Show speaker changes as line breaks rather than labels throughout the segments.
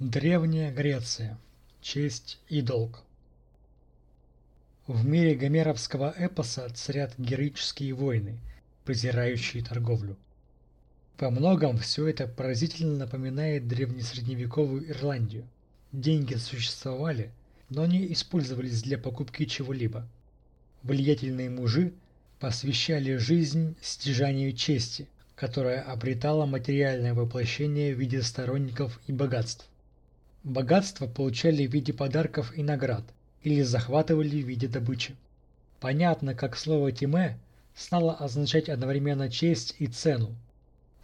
Древняя Греция. Честь и долг. В мире гомеровского эпоса царят героические войны, презирающие торговлю. Во многом все это поразительно напоминает древнесредневековую Ирландию. Деньги существовали, но не использовались для покупки чего-либо. Влиятельные мужи посвящали жизнь стяжанию чести, которая обретала материальное воплощение в виде сторонников и богатств. Богатство получали в виде подарков и наград, или захватывали в виде добычи. Понятно, как слово «тиме» стало означать одновременно честь и цену.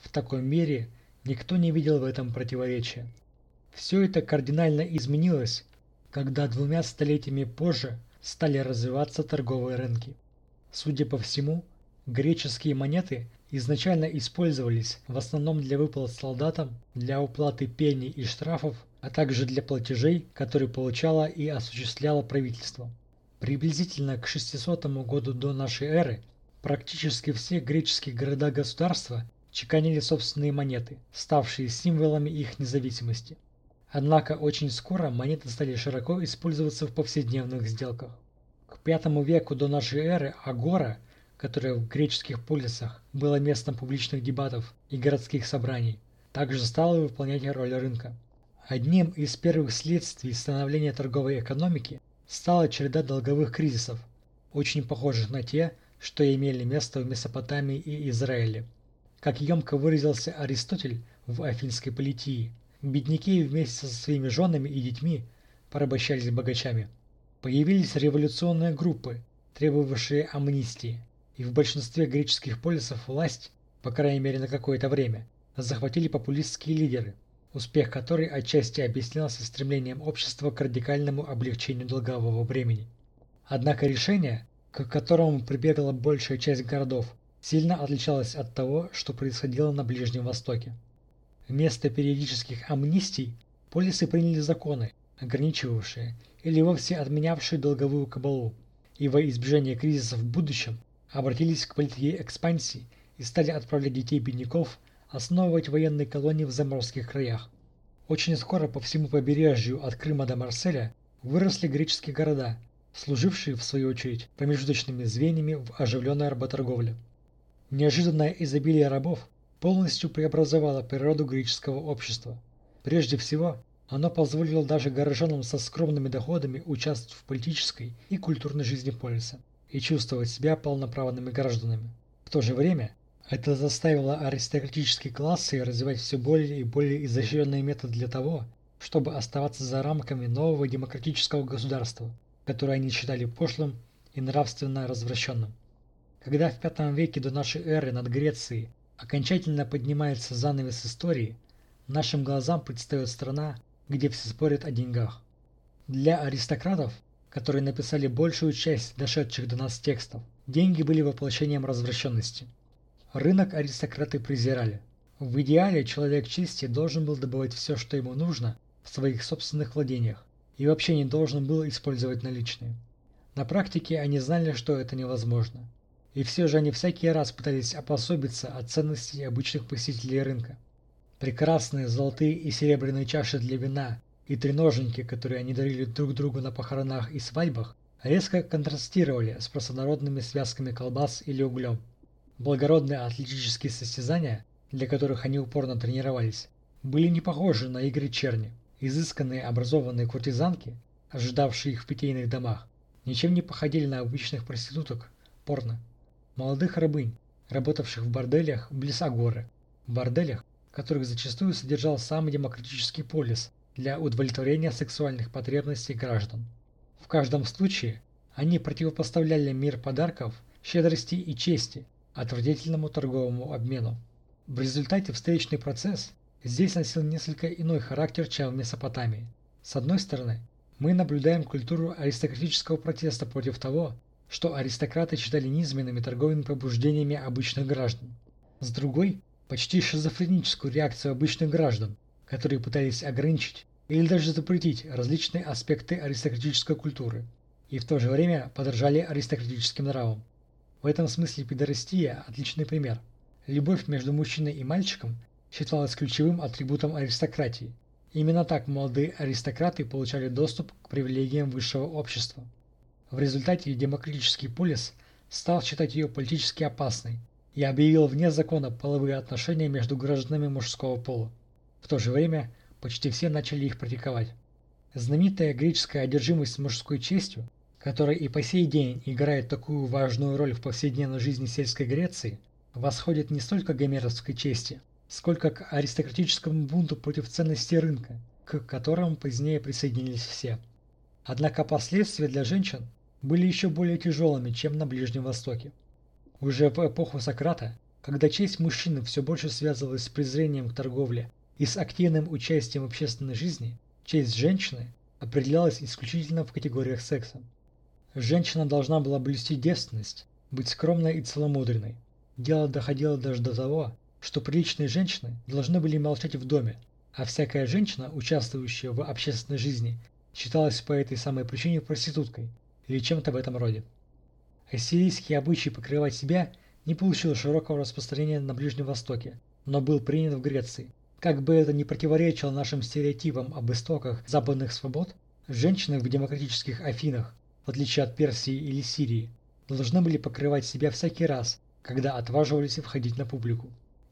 В таком мире никто не видел в этом противоречия. Все это кардинально изменилось, когда двумя столетиями позже стали развиваться торговые рынки. Судя по всему, греческие монеты изначально использовались в основном для выплат солдатам, для уплаты пений и штрафов а также для платежей, которые получало и осуществляло правительство. Приблизительно к 600 году до нашей эры практически все греческие города-государства чеканили собственные монеты, ставшие символами их независимости. Однако очень скоро монеты стали широко использоваться в повседневных сделках. К V веку до нашей эры Агора, которая в греческих полисах была местом публичных дебатов и городских собраний, также стала выполнять роль рынка. Одним из первых следствий становления торговой экономики стала череда долговых кризисов, очень похожих на те, что имели место в Месопотамии и Израиле. Как емко выразился Аристотель в Афинской политии, бедняки вместе со своими женами и детьми порабощались богачами. Появились революционные группы, требовавшие амнистии, и в большинстве греческих полисов власть, по крайней мере на какое-то время, захватили популистские лидеры – успех которой отчасти объяснялся стремлением общества к радикальному облегчению долгового бремени. Однако решение, к которому прибегала большая часть городов, сильно отличалось от того, что происходило на Ближнем Востоке. Вместо периодических амнистий полисы приняли законы, ограничивавшие или вовсе отменявшие долговую кабалу, и во избежание кризисов в будущем обратились к политике экспансии и стали отправлять детей бедняков основывать военные колонии в заморских краях. Очень скоро по всему побережью от Крыма до Марселя выросли греческие города, служившие, в свою очередь, промежуточными звеньями в оживленной работорговле. Неожиданное изобилие рабов полностью преобразовало природу греческого общества. Прежде всего, оно позволило даже горожанам со скромными доходами участвовать в политической и культурной жизни полиса и чувствовать себя полноправными гражданами. В то же время это заставило аристократические классы развивать все более и более изощренные методы для того, чтобы оставаться за рамками нового демократического государства, которое они считали пошлым и нравственно развращенным. Когда в V веке до нашей эры над Грецией окончательно поднимается занавес истории, нашим глазам предстает страна, где все спорят о деньгах. Для аристократов, которые написали большую часть дошедших до нас текстов, деньги были воплощением развращенности – Рынок аристократы презирали. В идеале человек чести должен был добывать все, что ему нужно, в своих собственных владениях, и вообще не должен был использовать наличные. На практике они знали, что это невозможно. И все же они всякий раз пытались опособиться от ценностей обычных посетителей рынка. Прекрасные золотые и серебряные чаши для вина и треножники, которые они дарили друг другу на похоронах и свадьбах, резко контрастировали с простонародными связками колбас или углем. Благородные атлетические состязания, для которых они упорно тренировались, были не похожи на игры черни. Изысканные образованные куртизанки, ожидавшие их в питейных домах, ничем не походили на обычных проституток, порно. Молодых рабынь, работавших в борделях близ Агоры, в борделях, которых зачастую содержал сам демократический полис для удовлетворения сексуальных потребностей граждан. В каждом случае они противопоставляли мир подарков, щедрости и чести отвратительному торговому обмену. В результате встречный процесс здесь носил несколько иной характер, чем в Месопотамии. С одной стороны, мы наблюдаем культуру аристократического протеста против того, что аристократы считали низменными торговыми пробуждениями обычных граждан. С другой – почти шизофреническую реакцию обычных граждан, которые пытались ограничить или даже запретить различные аспекты аристократической культуры и в то же время подражали аристократическим нравам. В этом смысле педорастия – отличный пример. Любовь между мужчиной и мальчиком считалась ключевым атрибутом аристократии, Именно так молодые аристократы получали доступ к привилегиям высшего общества. В результате демократический полис стал считать ее политически опасной и объявил вне закона половые отношения между гражданами мужского пола. В то же время почти все начали их практиковать. Знаменитая греческая одержимость мужской честью, которая и по сей день играет такую важную роль в повседневной жизни сельской Греции, восходит не столько к гомеровской чести, сколько к аристократическому бунту против ценностей рынка, к которому позднее присоединились все. Однако последствия для женщин были еще более тяжелыми, чем на Ближнем Востоке. Уже в эпоху Сократа, когда честь мужчины все больше связывалась с презрением к торговле и с активным участием в общественной жизни, честь женщины определялась исключительно в категориях секса. Женщина должна была блюсти девственность, быть скромной и целомудренной. Дело доходило даже до того, что приличные женщины должны были молчать в доме, а всякая женщина, участвующая в общественной жизни, считалась по этой самой причине проституткой или чем-то в этом роде. Ассирийский обычай покрывать себя не получил широкого распространения на Ближнем Востоке, но был принят в Греции. Как бы это ни противоречило нашим стереотипам об истоках западных свобод, женщины в демократических Афинах, в отличие от Персии или Сирии, должны были покрывать себя всякий раз, когда отваживались входить на публику.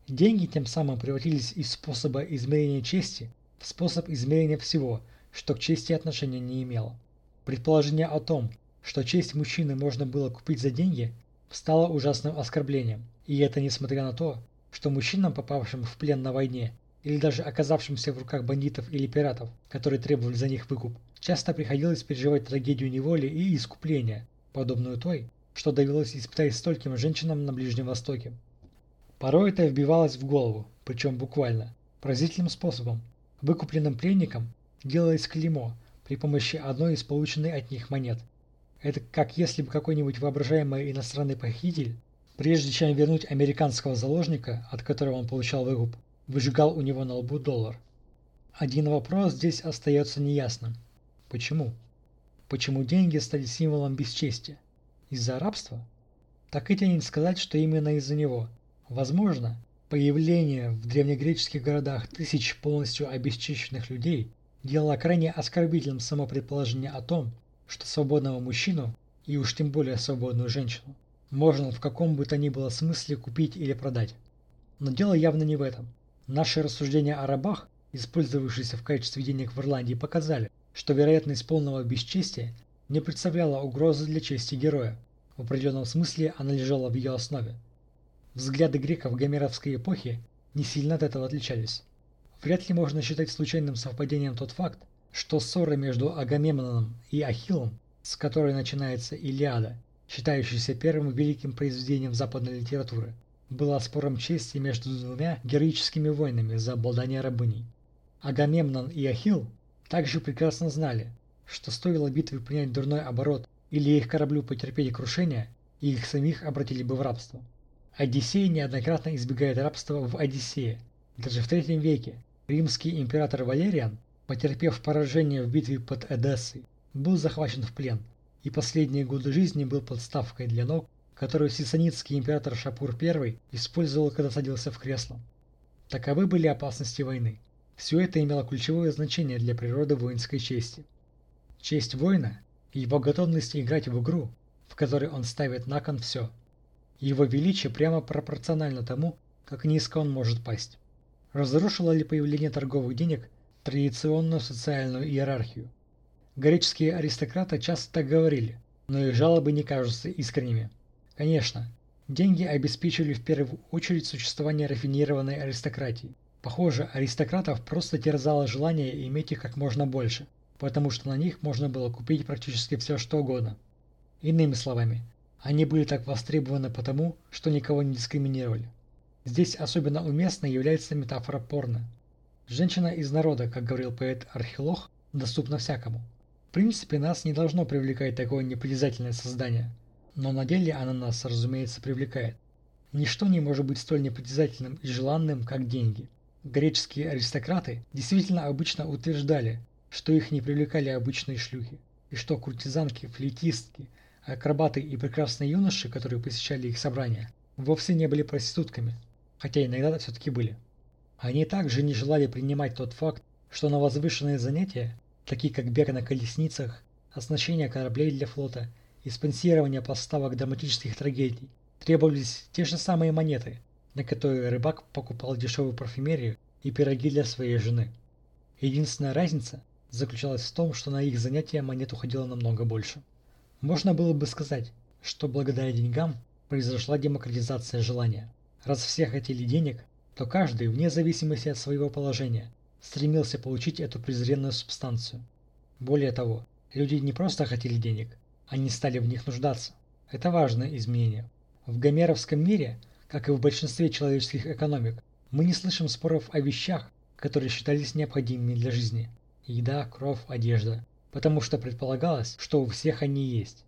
Деньги тем самым превратились из способа измерения чести в способ измерения всего, что к чести отношения не имело. Предположение о том, что честь мужчины можно было купить за деньги, стало ужасным оскорблением. И это несмотря на то, что мужчинам, попавшим в плен на войне, или даже оказавшимся в руках бандитов или пиратов, которые требовали за них выкуп, часто приходилось переживать трагедию неволи и искупления, подобную той, что довелось испытать стольким женщинам на Ближнем Востоке. Порой это вбивалось в голову, причем буквально, поразительным способом. Выкупленным пленникам делалось клеймо при помощи одной из полученной от них монет. Это как если бы какой-нибудь воображаемый иностранный похититель, прежде чем вернуть американского заложника, от которого он получал выкуп, выжигал у него на лбу доллар. Один вопрос здесь остается неясным. Почему? Почему деньги стали символом бесчестия? Из-за рабства? Так и тянет сказать, что именно из-за него – Возможно, появление в древнегреческих городах тысяч полностью обесчищенных людей делало крайне оскорбительным само предположение о том, что свободного мужчину, и уж тем более свободную женщину, можно в каком бы то ни было смысле купить или продать. Но дело явно не в этом. Наши рассуждения о рабах, использовавшиеся в качестве денег в Ирландии, показали, что вероятность полного бесчестия не представляла угрозы для чести героя. В определенном смысле она лежала в ее основе. Взгляды греков гомеровской эпохи не сильно от этого отличались. Вряд ли можно считать случайным совпадением тот факт, что ссора между Агамемноном и Ахиллом, с которой начинается Илиада, считающаяся первым великим произведением западной литературы, была спором чести между двумя героическими войнами за обладание рабыней. Агамемнон и Ахилл также прекрасно знали, что стоило битве принять дурной оборот или их кораблю потерпеть крушение, и их самих обратили бы в рабство. Одиссей неоднократно избегает рабства в Одиссее. Даже в третьем веке римский император Валериан, потерпев поражение в битве под Эдессой, был захвачен в плен и последние годы жизни был подставкой для ног, которую сисанитский император Шапур I использовал, когда садился в кресло. Таковы были опасности войны. Все это имело ключевое значение для природы воинской чести. Честь воина – его готовность играть в игру, в которой он ставит на кон все – его величие прямо пропорционально тому, как низко он может пасть. Разрушило ли появление торговых денег традиционную социальную иерархию? Греческие аристократы часто так говорили, но их жалобы не кажутся искренними. Конечно, деньги обеспечили в первую очередь существование рафинированной аристократии. Похоже, аристократов просто терзало желание иметь их как можно больше, потому что на них можно было купить практически все что угодно. Иными словами, они были так востребованы потому, что никого не дискриминировали. Здесь особенно уместной является метафора порно. Женщина из народа, как говорил поэт Архилох, доступна всякому. В принципе, нас не должно привлекать такое непритязательное создание, но на деле она нас, разумеется, привлекает. Ничто не может быть столь непритязательным и желанным, как деньги. Греческие аристократы действительно обычно утверждали, что их не привлекали обычные шлюхи, и что куртизанки, флейтистки – Акробаты и прекрасные юноши, которые посещали их собрания, вовсе не были проститутками, хотя иногда все-таки были. Они также не желали принимать тот факт, что на возвышенные занятия, такие как бег на колесницах, оснащение кораблей для флота и спонсирование поставок драматических трагедий, требовались те же самые монеты, на которые рыбак покупал дешевую парфюмерию и пироги для своей жены. Единственная разница заключалась в том, что на их занятия монет уходило намного больше. Можно было бы сказать, что благодаря деньгам произошла демократизация желания. Раз все хотели денег, то каждый, вне зависимости от своего положения, стремился получить эту презренную субстанцию. Более того, люди не просто хотели денег, они стали в них нуждаться. Это важное изменение. В гомеровском мире, как и в большинстве человеческих экономик, мы не слышим споров о вещах, которые считались необходимыми для жизни. Еда, кровь, одежда. Потому что предполагалось, что у всех они есть.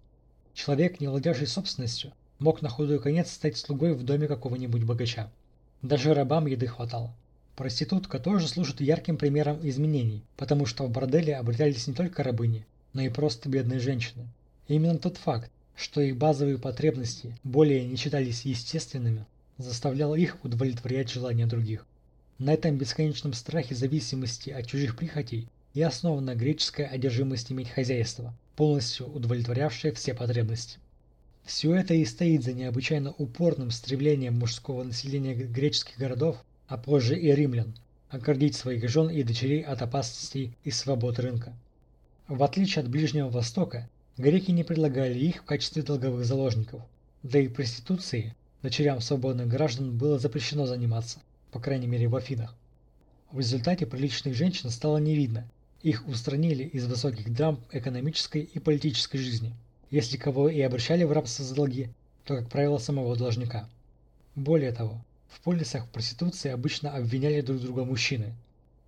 Человек, не владевший собственностью, мог на худой конец стать слугой в доме какого-нибудь богача. Даже рабам еды хватало. Проститутка тоже служит ярким примером изменений, потому что в борделе обретались не только рабыни, но и просто бедные женщины. Именно тот факт, что их базовые потребности более не считались естественными, заставлял их удовлетворять желания других. На этом бесконечном страхе зависимости от чужих прихотей и основана греческая одержимость иметь хозяйство, полностью удовлетворявшее все потребности. Все это и стоит за необычайно упорным стремлением мужского населения греческих городов, а позже и римлян, оградить своих жен и дочерей от опасностей и свобод рынка. В отличие от Ближнего Востока, греки не предлагали их в качестве долговых заложников, да и проституцией дочерям свободных граждан было запрещено заниматься, по крайней мере в Афинах. В результате приличных женщин стало не видно, их устранили из высоких драм экономической и политической жизни – если кого и обращали в рабство за долги, то, как правило, самого должника. Более того, в полисах проституции обычно обвиняли друг друга мужчины.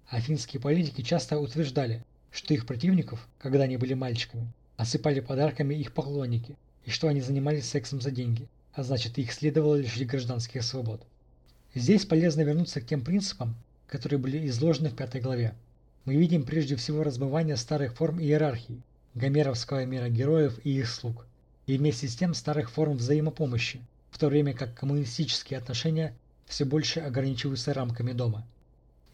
Афинские политики часто утверждали, что их противников, когда они были мальчиками, осыпали подарками их поклонники, и что они занимались сексом за деньги, а значит их следовало лишить гражданских свобод. Здесь полезно вернуться к тем принципам, которые были изложены в пятой главе. Мы видим прежде всего размывание старых форм иерархии, гомеровского мира героев и их слуг, и вместе с тем старых форм взаимопомощи, в то время как коммунистические отношения все больше ограничиваются рамками дома.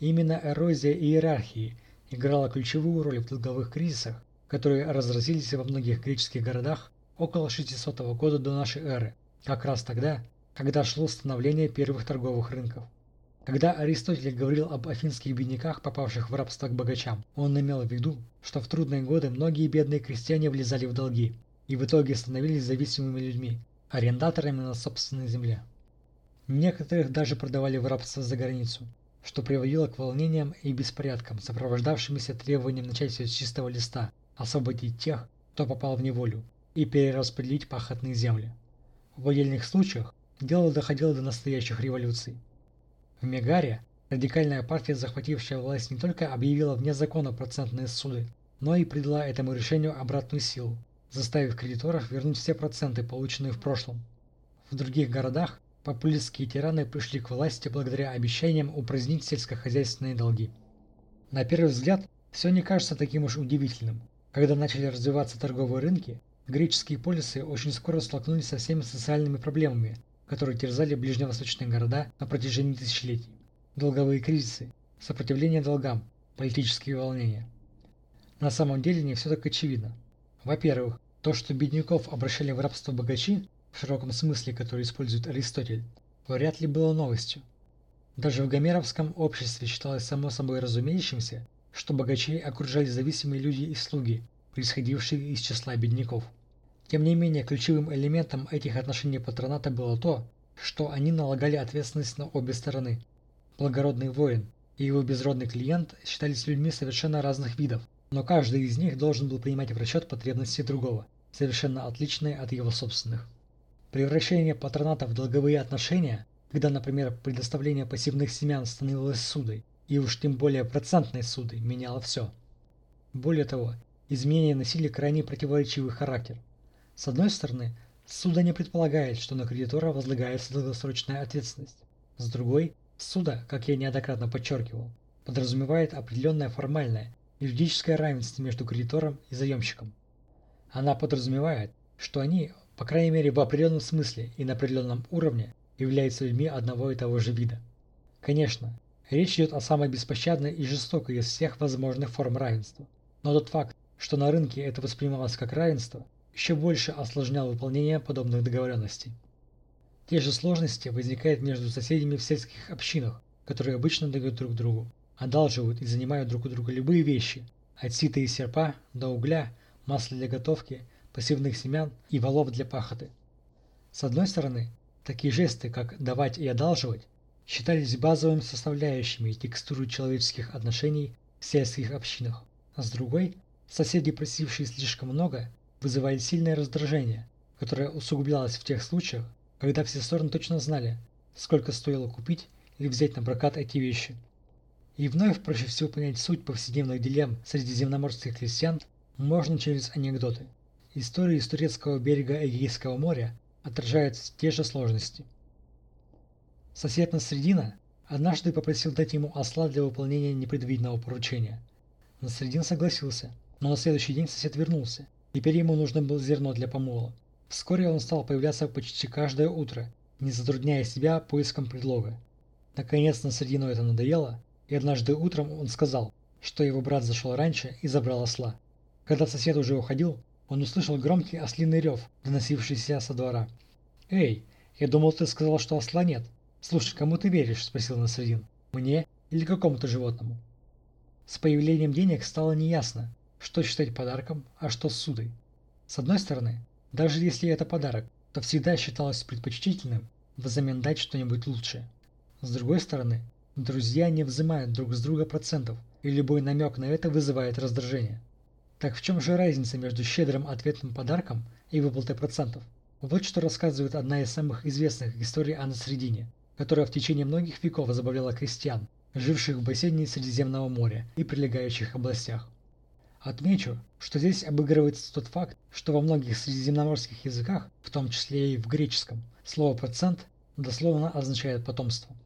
Именно эрозия иерархии играла ключевую роль в долговых кризисах, которые разразились во многих греческих городах около 600 года до нашей эры, как раз тогда, когда шло становление первых торговых рынков. Когда Аристотель говорил об афинских бедняках, попавших в рабство к богачам, он имел в виду, что в трудные годы многие бедные крестьяне влезали в долги и в итоге становились зависимыми людьми, арендаторами на собственной земле. Некоторых даже продавали в рабство за границу, что приводило к волнениям и беспорядкам, сопровождавшимися требованием начать все с чистого листа, освободить тех, кто попал в неволю, и перераспределить пахотные земли. В отдельных случаях дело доходило до настоящих революций. В Мегаре радикальная партия, захватившая власть, не только объявила вне закона процентные суды, но и придала этому решению обратную силу, заставив кредиторов вернуть все проценты, полученные в прошлом. В других городах популистские тираны пришли к власти благодаря обещаниям упразднить сельскохозяйственные долги. На первый взгляд, все не кажется таким уж удивительным. Когда начали развиваться торговые рынки, греческие полисы очень скоро столкнулись со всеми социальными проблемами, которые терзали ближневосточные города на протяжении тысячелетий. Долговые кризисы, сопротивление долгам, политические волнения. На самом деле не все так очевидно. Во-первых, то, что бедняков обращали в рабство богачи, в широком смысле, который использует Аристотель, вряд ли было новостью. Даже в гомеровском обществе считалось само собой разумеющимся, что богачей окружали зависимые люди и слуги, происходившие из числа бедняков. Тем не менее, ключевым элементом этих отношений патроната было то, что они налагали ответственность на обе стороны. Благородный воин и его безродный клиент считались людьми совершенно разных видов, но каждый из них должен был принимать в расчет потребности другого, совершенно отличные от его собственных. Превращение патроната в долговые отношения, когда, например, предоставление пассивных семян становилось судой, и уж тем более процентной судой, меняло все. Более того, изменения носили крайне противоречивый характер – с одной стороны, суда не предполагает, что на кредитора возлагается долгосрочная ответственность. С другой, суда, как я неоднократно подчеркивал, подразумевает определенное формальное юридическое равенство между кредитором и заемщиком. Она подразумевает, что они, по крайней мере в определенном смысле и на определенном уровне, являются людьми одного и того же вида. Конечно, Речь идет о самой беспощадной и жестокой из всех возможных форм равенства. Но тот факт, что на рынке это воспринималось как равенство, еще больше осложнял выполнение подобных договоренностей. Те же сложности возникают между соседями в сельских общинах, которые обычно дают друг другу, одалживают и занимают друг у друга любые вещи, от сита и серпа до угля, масла для готовки, пассивных семян и валов для пахоты. С одной стороны, такие жесты, как давать и одалживать, считались базовыми составляющими текстуры человеческих отношений в сельских общинах, а с другой, соседи, просившие слишком много, вызывали сильное раздражение, которое усугублялось в тех случаях, когда все стороны точно знали, сколько стоило купить или взять на прокат эти вещи. И вновь проще всего понять суть повседневных дилемм среди земноморских крестьян можно через анекдоты. Истории с турецкого берега Эгейского моря отражают те же сложности. Сосед Насредина однажды попросил дать ему осла для выполнения непредвиденного поручения. Насредин согласился, но на следующий день сосед вернулся. Теперь ему нужно было зерно для помола. Вскоре он стал появляться почти каждое утро, не затрудняя себя поиском предлога. Наконец Насредину это надоело, и однажды утром он сказал, что его брат зашел раньше и забрал осла. Когда сосед уже уходил, он услышал громкий ослиный рев, доносившийся со двора. «Эй, я думал, ты сказал, что осла нет», «Слушай, кому ты веришь?» – спросил Насредин. «Мне или какому-то животному?» С появлением денег стало неясно, что считать подарком, а что ссудой. С одной стороны, даже если это подарок, то всегда считалось предпочтительным взамен дать что-нибудь лучшее. С другой стороны, друзья не взимают друг с друга процентов, и любой намек на это вызывает раздражение. Так в чем же разница между щедрым ответным подарком и выплатой процентов? Вот что рассказывает одна из самых известных историй о Насредине – которая в течение многих веков забавляла крестьян, живших в бассейне Средиземного моря и прилегающих областях. Отмечу, что здесь обыгрывается тот факт, что во многих средиземноморских языках, в том числе и в греческом, слово «процент» дословно означает «потомство».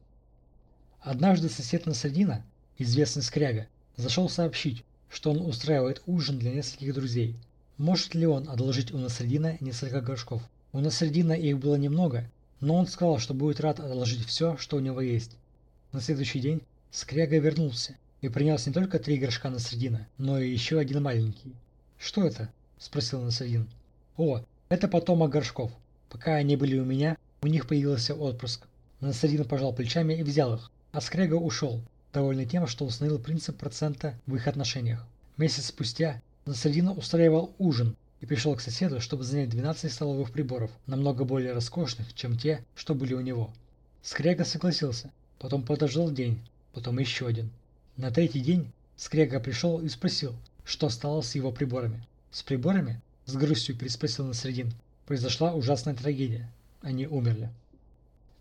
Однажды сосед Насредина, известный скряга, зашел сообщить, что он устраивает ужин для нескольких друзей. Может ли он одолжить у Насредина несколько горшков? У Насредина их было немного, но он сказал, что будет рад отложить все, что у него есть. На следующий день Скряга вернулся и принес не только три горшка на средина, но и еще один маленький. «Что это?» – спросил Насредин. «О, это потомок горшков. Пока они были у меня, у них появился отпрыск». Насредин пожал плечами и взял их, а Скряга ушел, довольный тем, что установил принцип процента в их отношениях. Месяц спустя Насредин устраивал ужин и пришел к соседу, чтобы занять 12 столовых приборов, намного более роскошных, чем те, что были у него. Скряга согласился, потом подождал день, потом еще один. На третий день Скряга пришел и спросил, что стало с его приборами. С приборами? С грустью переспросил Насредин. Произошла ужасная трагедия. Они умерли.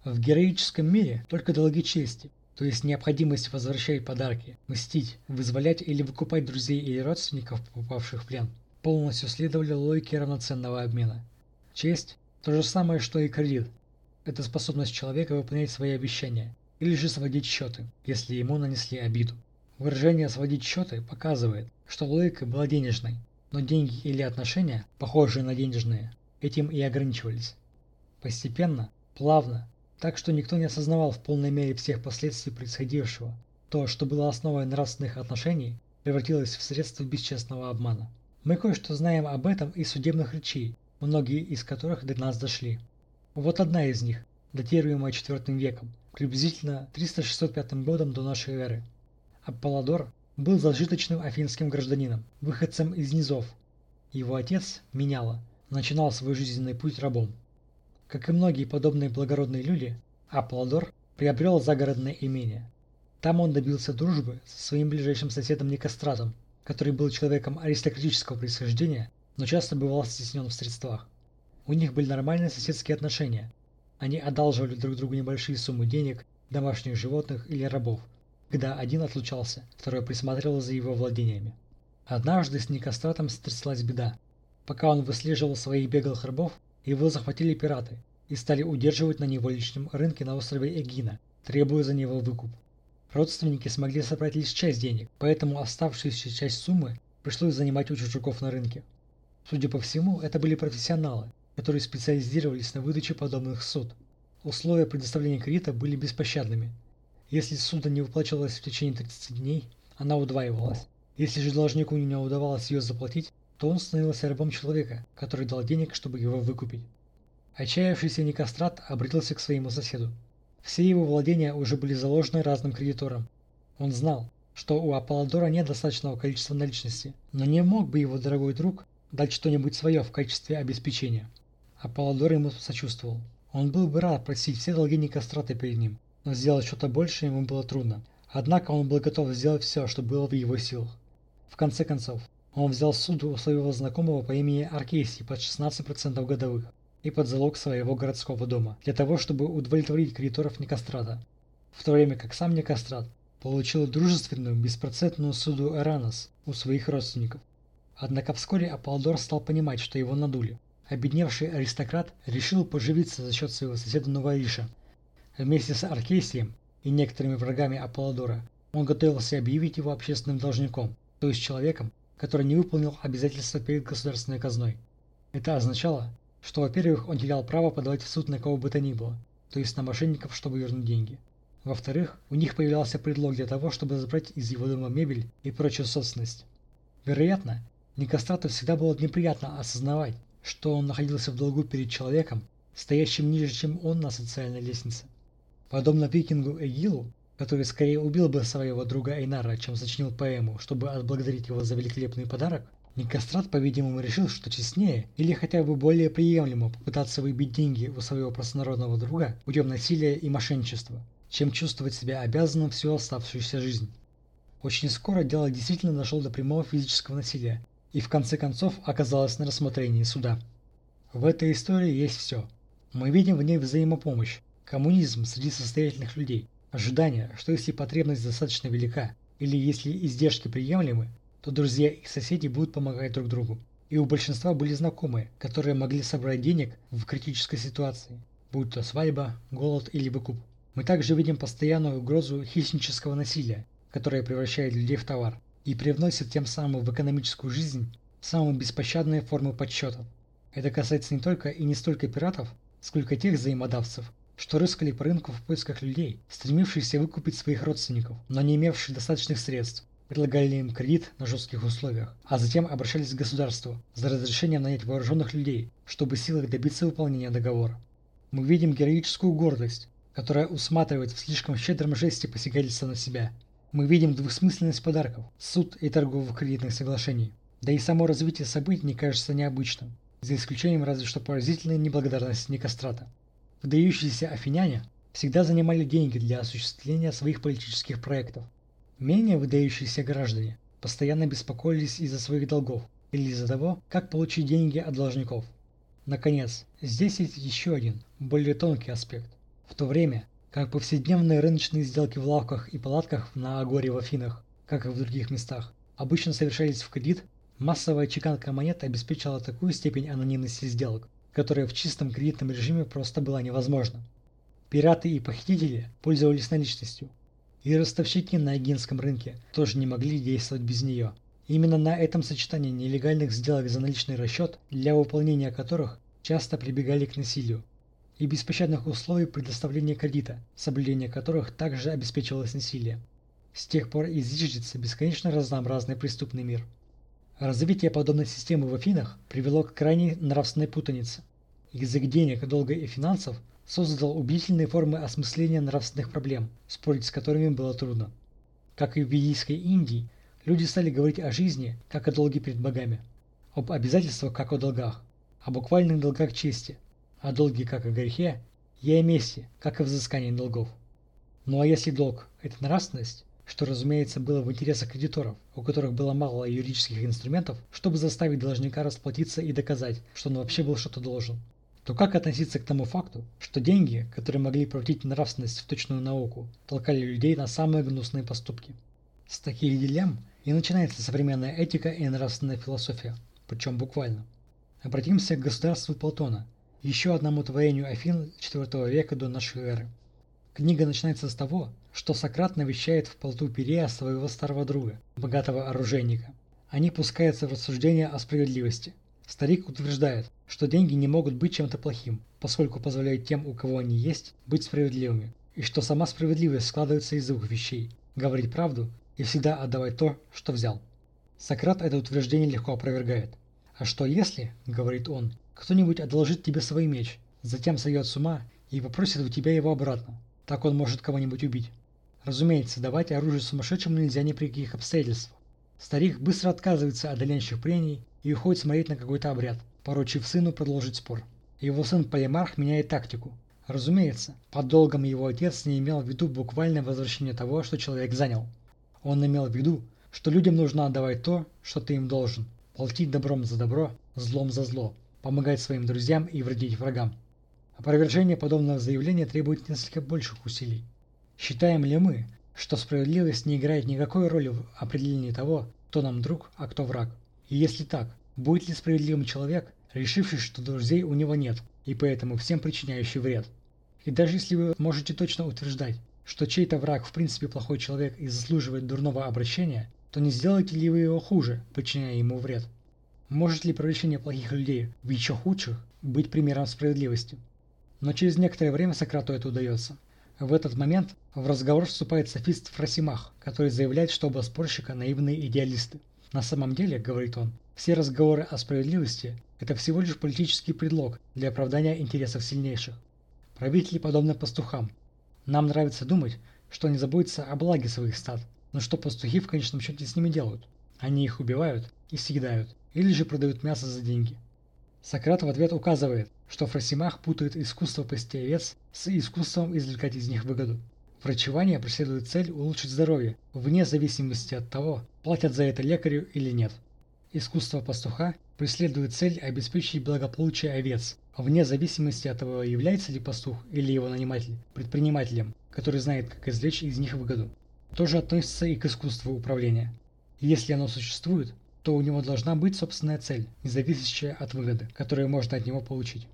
В героическом мире только долги чести, то есть необходимость возвращать подарки, мстить, вызволять или выкупать друзей или родственников, попавших в плен, полностью следовали логике равноценного обмена. Честь – то же самое, что и кредит. Это способность человека выполнять свои обещания или же сводить счеты, если ему нанесли обиду. Выражение «сводить счеты» показывает, что логика была денежной, но деньги или отношения, похожие на денежные, этим и ограничивались. Постепенно, плавно, так что никто не осознавал в полной мере всех последствий происходившего, то, что было основой нравственных отношений, превратилось в средство бесчестного обмана. Мы кое-что знаем об этом из судебных речей, многие из которых до нас дошли. Вот одна из них, датируемая IV веком, приблизительно 365 годом до нашей эры. Аполлодор был зажиточным афинским гражданином, выходцем из низов. Его отец, Меняла, начинал свой жизненный путь рабом. Как и многие подобные благородные люди, Аполлодор приобрел загородное имение. Там он добился дружбы со своим ближайшим соседом Никостратом, который был человеком аристократического происхождения, но часто бывал стеснен в средствах. У них были нормальные соседские отношения. Они одалживали друг другу небольшие суммы денег, домашних животных или рабов. Когда один отлучался, второй присматривал за его владениями. Однажды с Никостратом стряслась беда. Пока он выслеживал своих беглых рабов, его захватили пираты и стали удерживать на неволичном рынке на острове Эгина, требуя за него выкуп. Родственники смогли собрать лишь часть денег, поэтому оставшуюся часть суммы пришлось занимать у чужаков на рынке. Судя по всему, это были профессионалы, которые специализировались на выдаче подобных суд. Условия предоставления кредита были беспощадными. Если суда не выплачивалась в течение 30 дней, она удваивалась. Если же должнику не удавалось ее заплатить, то он становился рабом человека, который дал денег, чтобы его выкупить. Отчаявшийся Никострат обратился к своему соседу. Все его владения уже были заложены разным кредиторам. Он знал, что у Аполлодора нет достаточного количества наличности, но не мог бы его дорогой друг дать что-нибудь свое в качестве обеспечения. Аполлодор ему сочувствовал. Он был бы рад просить все долги Никострата перед ним, но сделать что-то больше ему было трудно. Однако он был готов сделать все, что было в его силах. В конце концов, он взял суд у своего знакомого по имени Аркейси под 16% годовых и под залог своего городского дома, для того, чтобы удовлетворить кредиторов Никострата, в то время как сам Никострат получил дружественную беспроцентную суду Эранос у своих родственников. Однако вскоре Аполлодор стал понимать, что его надули. Обедневший аристократ решил поживиться за счет своего соседа Нувариша. Вместе с Аркейсием и некоторыми врагами Аполлодора он готовился объявить его общественным должником, то есть человеком, который не выполнил обязательства перед государственной казной. Это означало, что, во-первых, он терял право подавать в суд на кого бы то ни было, то есть на мошенников, чтобы вернуть деньги. Во-вторых, у них появлялся предлог для того, чтобы забрать из его дома мебель и прочую собственность. Вероятно, Никострату всегда было неприятно осознавать, что он находился в долгу перед человеком, стоящим ниже, чем он на социальной лестнице. Подобно викингу Эгилу, который скорее убил бы своего друга Эйнара, чем сочинил поэму, чтобы отблагодарить его за великолепный подарок, Никострат, по-видимому, решил, что честнее или хотя бы более приемлемо попытаться выбить деньги у своего простонародного друга путем насилия и мошенничества, чем чувствовать себя обязанным всю оставшуюся жизнь. Очень скоро дело действительно дошло до прямого физического насилия и в конце концов оказалось на рассмотрении суда. В этой истории есть все. Мы видим в ней взаимопомощь, коммунизм среди состоятельных людей, ожидание, что если потребность достаточно велика, или если издержки приемлемы, то друзья и соседи будут помогать друг другу. И у большинства были знакомые, которые могли собрать денег в критической ситуации, будь то свадьба, голод или выкуп. Мы также видим постоянную угрозу хищнического насилия, которое превращает людей в товар и привносит тем самым в экономическую жизнь самые беспощадные формы подсчетов. Это касается не только и не столько пиратов, сколько тех взаимодавцев, что рыскали по рынку в поисках людей, стремившихся выкупить своих родственников, но не имевших достаточных средств, предлагали им кредит на жестких условиях, а затем обращались к государству за разрешением нанять вооруженных людей, чтобы силой добиться выполнения договора. Мы видим героическую гордость, которая усматривает в слишком щедром жесте посягательства на себя. Мы видим двусмысленность подарков, суд и торговых кредитных соглашений. Да и само развитие событий не кажется необычным, за исключением разве что поразительной неблагодарности Никострата. Выдающиеся афиняне всегда занимали деньги для осуществления своих политических проектов. Менее выдающиеся граждане постоянно беспокоились из-за своих долгов или из-за того, как получить деньги от должников. Наконец, здесь есть еще один, более тонкий аспект. В то время, как повседневные рыночные сделки в лавках и палатках на Агоре в Афинах, как и в других местах, обычно совершались в кредит, массовая чеканка монет обеспечила такую степень анонимности сделок, которая в чистом кредитном режиме просто была невозможна. Пираты и похитители пользовались наличностью, и ростовщики на Эгинском рынке тоже не могли действовать без нее. Именно на этом сочетании нелегальных сделок за наличный расчет, для выполнения которых часто прибегали к насилию, и беспощадных условий предоставления кредита, соблюдение которых также обеспечивалось насилие. С тех пор и зиждется бесконечно разнообразный преступный мир. Развитие подобной системы в Афинах привело к крайней нравственной путанице. Язык денег, долга и финансов создал убедительные формы осмысления нравственных проблем, спорить с которыми было трудно. Как и в ведийской Индии, люди стали говорить о жизни, как о долге перед богами, об обязательствах, как о долгах, о буквальных долгах чести, о долге как о грехе и о мести, как о взыскании долгов. Ну а если долг – это нравственность, что, разумеется, было в интересах кредиторов, у которых было мало юридических инструментов, чтобы заставить должника расплатиться и доказать, что он вообще был что-то должен, то как относиться к тому факту, что деньги, которые могли превратить нравственность в точную науку, толкали людей на самые гнусные поступки? С таких дилемм и начинается современная этика и нравственная философия, причем буквально. Обратимся к государству Платона – еще одному творению Афин IV века до нашей эры. Книга начинается с того, что Сократ навещает в полту Пирея своего старого друга, богатого оружейника. Они пускаются в рассуждения о справедливости. Старик утверждает, что деньги не могут быть чем-то плохим, поскольку позволяют тем, у кого они есть, быть справедливыми, и что сама справедливость складывается из двух вещей – говорить правду и всегда отдавать то, что взял. Сократ это утверждение легко опровергает. «А что если, — говорит он, — кто-нибудь одолжит тебе свой меч, затем сойдет с ума и попросит у тебя его обратно? Так он может кого-нибудь убить». Разумеется, давать оружие сумасшедшему нельзя ни при каких обстоятельствах. Старик быстро отказывается от дальнейших прений и уходит смотреть на какой-то обряд, поручив сыну продолжить спор. Его сын Полимарх меняет тактику. Разумеется, под долгом его отец не имел в виду буквальное возвращение того, что человек занял. Он имел в виду, что людям нужно отдавать то, что ты им должен, платить добром за добро, злом за зло, помогать своим друзьям и вредить врагам. Опровержение подобного заявления требует несколько больших усилий. Считаем ли мы, что справедливость не играет никакой роли в определении того, кто нам друг, а кто враг? И если так, будет ли справедливым человек, решивший, что друзей у него нет, и поэтому всем причиняющий вред? И даже если вы можете точно утверждать, что чей-то враг в принципе плохой человек и заслуживает дурного обращения, то не сделаете ли вы его хуже, причиняя ему вред? Может ли привлечение плохих людей в еще худших быть примером справедливости? Но через некоторое время Сократу это удается. В этот момент в разговор вступает софист Фросимах, который заявляет, что оба спорщика наивные идеалисты. На самом деле, говорит он, все разговоры о справедливости – это всего лишь политический предлог для оправдания интересов сильнейших. Правители подобны пастухам. Нам нравится думать, что они заботятся о благе своих стад, но что пастухи в конечном счете с ними делают? Они их убивают и съедают, или же продают мясо за деньги. Сократ в ответ указывает, что Фросимах путает искусство пасти овец с искусством извлекать из них выгоду. Врачевание преследует цель улучшить здоровье, вне зависимости от того, платят за это лекарю или нет. Искусство пастуха преследует цель обеспечить благополучие овец, вне зависимости от того, является ли пастух или его наниматель предпринимателем, который знает, как извлечь из них выгоду. То же относится и к искусству управления. Если оно существует, то у него должна быть собственная цель, не зависящая от выгоды, которую можно от него получить.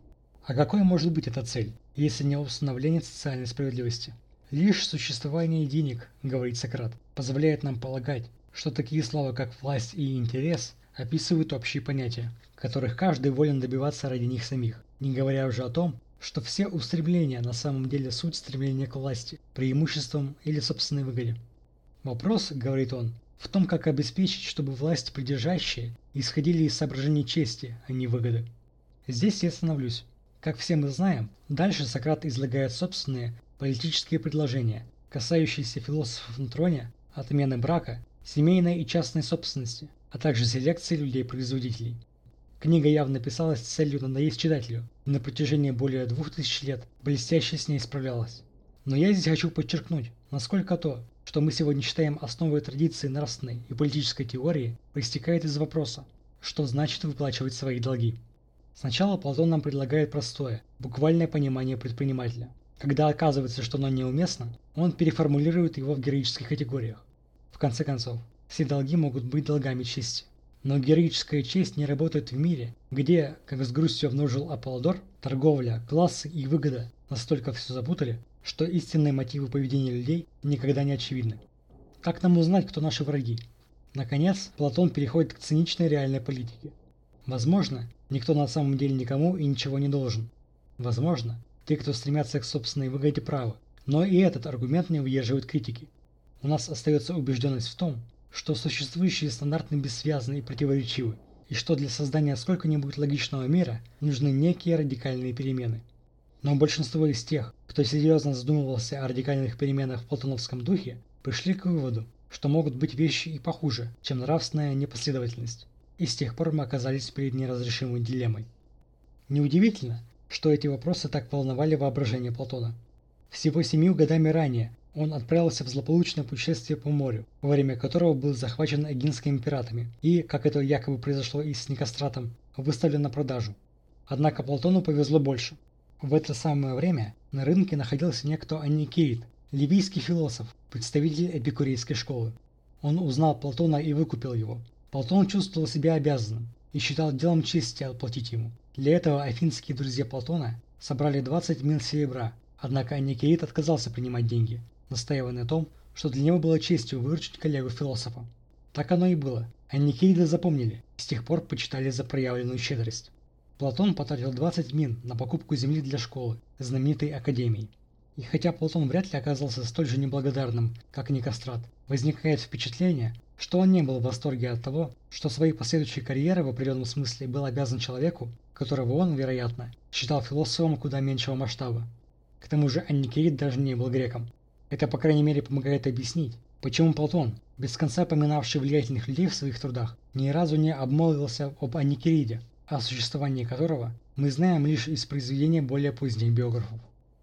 А какой может быть эта цель, если не установление социальной справедливости? Лишь существование денег, говорит Сократ, позволяет нам полагать, что такие слова, как власть и интерес, описывают общие понятия, которых каждый волен добиваться ради них самих, не говоря уже о том, что все устремления на самом деле суть стремления к власти, преимуществам или собственной выгоде. Вопрос, говорит он, в том, как обеспечить, чтобы власть придержащие исходили из соображений чести, а не выгоды. Здесь я остановлюсь. Как все мы знаем, дальше Сократ излагает собственные политические предложения, касающиеся философов на троне, отмены брака, семейной и частной собственности, а также селекции людей-производителей. Книга явно писалась с целью надоесть читателю, и на протяжении более двух тысяч лет блестяще с ней справлялась. Но я здесь хочу подчеркнуть, насколько то, что мы сегодня считаем основой традиции нравственной и политической теории, проистекает из вопроса, что значит выплачивать свои долги. Сначала Платон нам предлагает простое, буквальное понимание предпринимателя. Когда оказывается, что оно неуместно, он переформулирует его в героических категориях. В конце концов, все долги могут быть долгами чести. Но героическая честь не работает в мире, где, как с грустью обнаружил Аполлодор, торговля, классы и выгода настолько все запутали, что истинные мотивы поведения людей никогда не очевидны. Как нам узнать, кто наши враги? Наконец, Платон переходит к циничной реальной политике. Возможно, никто на самом деле никому и ничего не должен. Возможно, те, кто стремятся к собственной выгоде правы, но и этот аргумент не выдерживает критики. У нас остается убежденность в том, что существующие стандарты бессвязны и противоречивы, и что для создания сколько-нибудь логичного мира нужны некие радикальные перемены. Но большинство из тех, кто серьезно задумывался о радикальных переменах в платоновском духе, пришли к выводу, что могут быть вещи и похуже, чем нравственная непоследовательность и с тех пор мы оказались перед неразрешимой дилеммой. Неудивительно, что эти вопросы так волновали воображение Платона. Всего семью годами ранее он отправился в злополучное путешествие по морю, во время которого был захвачен эгинскими пиратами и, как это якобы произошло и с Никостратом, выставлен на продажу. Однако Платону повезло больше. В это самое время на рынке находился некто Аникеид, ливийский философ, представитель эпикурейской школы. Он узнал Платона и выкупил его, Платон чувствовал себя обязанным и считал делом чести отплатить ему. Для этого афинские друзья Платона собрали 20 мин серебра, однако Аникеид отказался принимать деньги, настаивая на том, что для него было честью выручить коллегу-философа. Так оно и было. Аникеида запомнили и с тех пор почитали за проявленную щедрость. Платон потратил 20 мин на покупку земли для школы, знаменитой академии. И хотя Платон вряд ли оказался столь же неблагодарным, как Никострат, возникает впечатление, что он не был в восторге от того, что своей последующей карьерой в определенном смысле был обязан человеку, которого он, вероятно, считал философом куда меньшего масштаба. К тому же Анникерит даже не был греком. Это, по крайней мере, помогает объяснить, почему Платон, без конца поминавший влиятельных людей в своих трудах, ни разу не обмолвился об Анникериде, о существовании которого мы знаем лишь из произведения более поздних биографов.